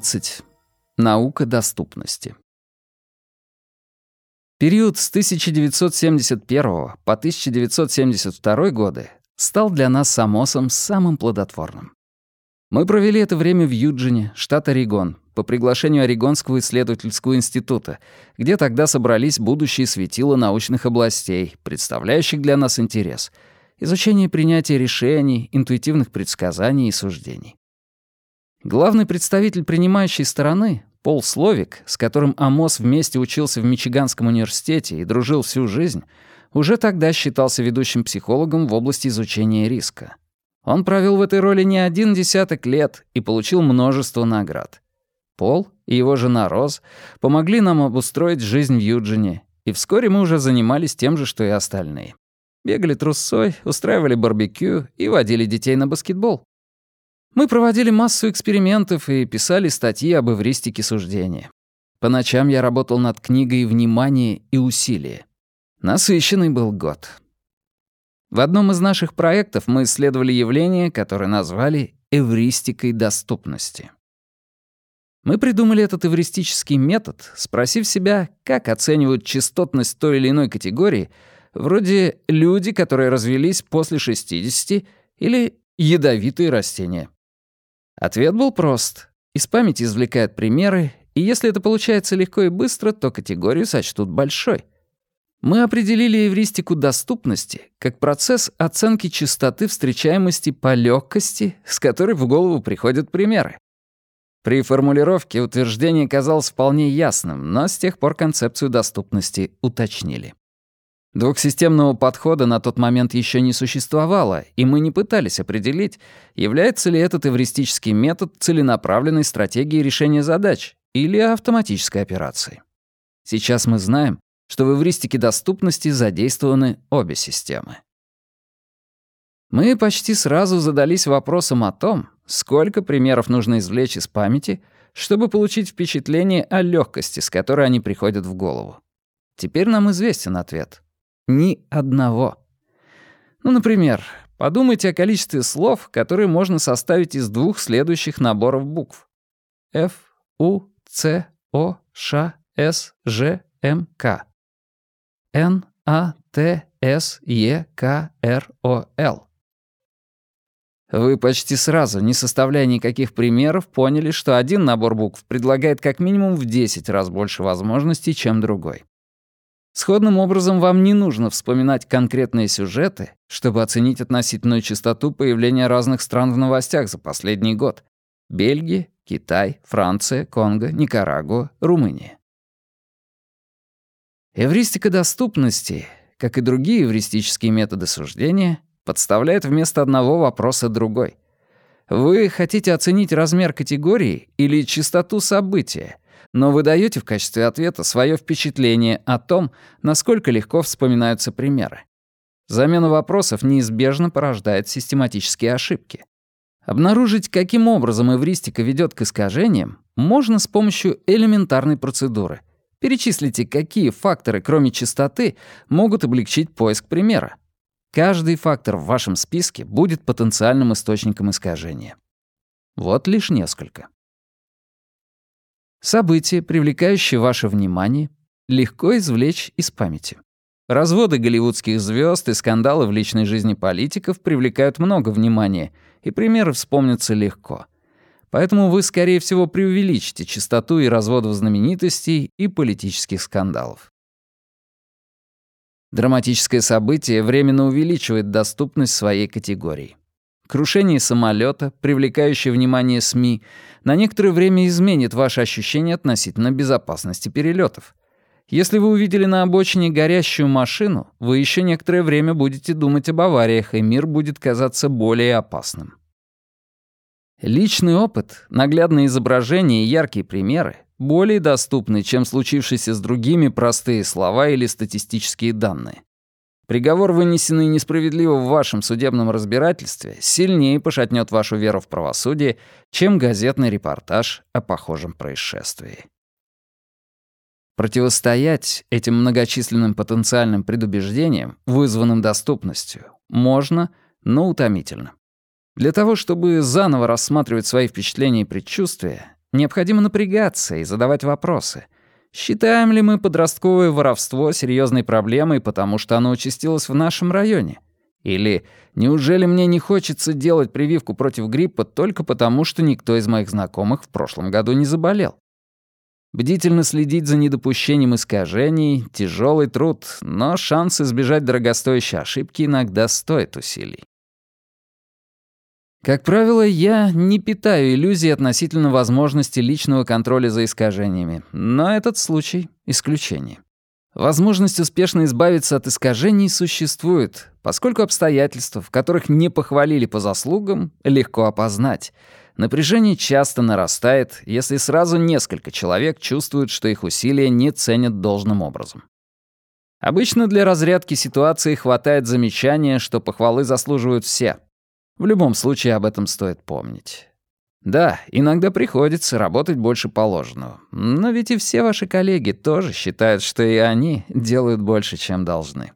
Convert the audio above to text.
12. Наука доступности. Период с 1971 по 1972 годы стал для нас с Амосом самым плодотворным. Мы провели это время в Юджине, штат Орегон, по приглашению Орегонского исследовательского института, где тогда собрались будущие светила научных областей, представляющих для нас интерес, изучение принятия решений, интуитивных предсказаний и суждений. Главный представитель принимающей стороны, Пол Словик, с которым Амос вместе учился в Мичиганском университете и дружил всю жизнь, уже тогда считался ведущим психологом в области изучения риска. Он провел в этой роли не один десяток лет и получил множество наград. Пол и его жена Роз помогли нам обустроить жизнь в Юджине, и вскоре мы уже занимались тем же, что и остальные. Бегали трусцой, устраивали барбекю и водили детей на баскетбол. Мы проводили массу экспериментов и писали статьи об эвристике суждения. По ночам я работал над книгой «Внимание и усилие». Насыщенный был год. В одном из наших проектов мы исследовали явление, которое назвали эвристикой доступности. Мы придумали этот эвристический метод, спросив себя, как оценивают частотность той или иной категории, вроде люди, которые развелись после 60, или ядовитые растения. Ответ был прост. Из памяти извлекают примеры, и если это получается легко и быстро, то категорию сочтут большой. Мы определили эвристику доступности как процесс оценки частоты встречаемости по легкости, с которой в голову приходят примеры. При формулировке утверждение казалось вполне ясным, но с тех пор концепцию доступности уточнили. Двухсистемного подхода на тот момент еще не существовало, и мы не пытались определить, является ли этот эвристический метод целенаправленной стратегией решения задач или автоматической операцией. Сейчас мы знаем, что в эвристике доступности задействованы обе системы. Мы почти сразу задались вопросом о том, сколько примеров нужно извлечь из памяти, чтобы получить впечатление о легкости, с которой они приходят в голову. Теперь нам известен ответ ни одного. Ну, например, подумайте о количестве слов, которые можно составить из двух следующих наборов букв. F, U, C, O, Ш, S, Ж, М, К. Н, А, Т, С, Е, К, Р, О, Л. Вы почти сразу, не составляя никаких примеров, поняли, что один набор букв предлагает как минимум в 10 раз больше возможностей, чем другой. Сходным образом вам не нужно вспоминать конкретные сюжеты, чтобы оценить относительную частоту появления разных стран в новостях за последний год. Бельгия, Китай, Франция, Конго, Никарагуа, Румыния. Эвристика доступности, как и другие эвристические методы суждения, подставляет вместо одного вопроса другой. Вы хотите оценить размер категории или частоту события, но вы даете в качестве ответа свое впечатление о том, насколько легко вспоминаются примеры. Замена вопросов неизбежно порождает систематические ошибки. Обнаружить, каким образом эвристика ведет к искажениям, можно с помощью элементарной процедуры. Перечислите, какие факторы, кроме частоты, могут облегчить поиск примера. Каждый фактор в вашем списке будет потенциальным источником искажения. Вот лишь несколько. События, привлекающие ваше внимание, легко извлечь из памяти. Разводы голливудских звезд и скандалы в личной жизни политиков привлекают много внимания, и примеры вспомнятся легко. Поэтому вы, скорее всего, преувеличите частоту и разводов знаменитостей и политических скандалов. Драматическое событие временно увеличивает доступность своей категории. Крушение самолета, привлекающее внимание СМИ, на некоторое время изменит ваше ощущение относительно безопасности перелетов. Если вы увидели на обочине горящую машину, вы еще некоторое время будете думать об авариях, и мир будет казаться более опасным. Личный опыт, наглядные изображения и яркие примеры более доступны, чем случившиеся с другими простые слова или статистические данные. Приговор, вынесенный несправедливо в вашем судебном разбирательстве, сильнее пошатнет вашу веру в правосудие, чем газетный репортаж о похожем происшествии. Противостоять этим многочисленным потенциальным предубеждениям, вызванным доступностью, можно, но утомительно. Для того, чтобы заново рассматривать свои впечатления и предчувствия, Необходимо напрягаться и задавать вопросы. Считаем ли мы подростковое воровство серьезной проблемой, потому что оно участилось в нашем районе? Или неужели мне не хочется делать прививку против гриппа только потому, что никто из моих знакомых в прошлом году не заболел? Бдительно следить за недопущением искажений — тяжелый труд, но шанс избежать дорогостоящей ошибки иногда стоит усилий. Как правило, я не питаю иллюзий относительно возможности личного контроля за искажениями, но этот случай — исключение. Возможность успешно избавиться от искажений существует, поскольку обстоятельства, в которых не похвалили по заслугам, легко опознать. Напряжение часто нарастает, если сразу несколько человек чувствуют, что их усилия не ценят должным образом. Обычно для разрядки ситуации хватает замечания, что похвалы заслуживают все — в любом случае об этом стоит помнить. Да, иногда приходится работать больше положенного. Но ведь и все ваши коллеги тоже считают, что и они делают больше, чем должны.